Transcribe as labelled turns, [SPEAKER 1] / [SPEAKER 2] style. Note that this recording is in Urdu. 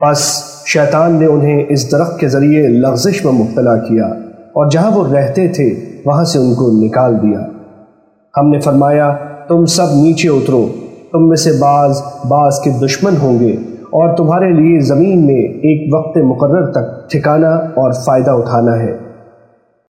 [SPEAKER 1] پس شیطان نے انہیں اس درخت کے ذریعے لغزش میں مبتلا کیا اور جہاں وہ رہتے تھے، وہاں سے ان کو نکال دیا۔ ہم نے فرمایا، تم سب نیچے اترو، تم میں سے بعض بعض کے دشمن ہوں گے اور تمہارے لیے زمین میں ایک وقت مقرر تک ٹھکانہ اور فائدہ اٹھانا ہے۔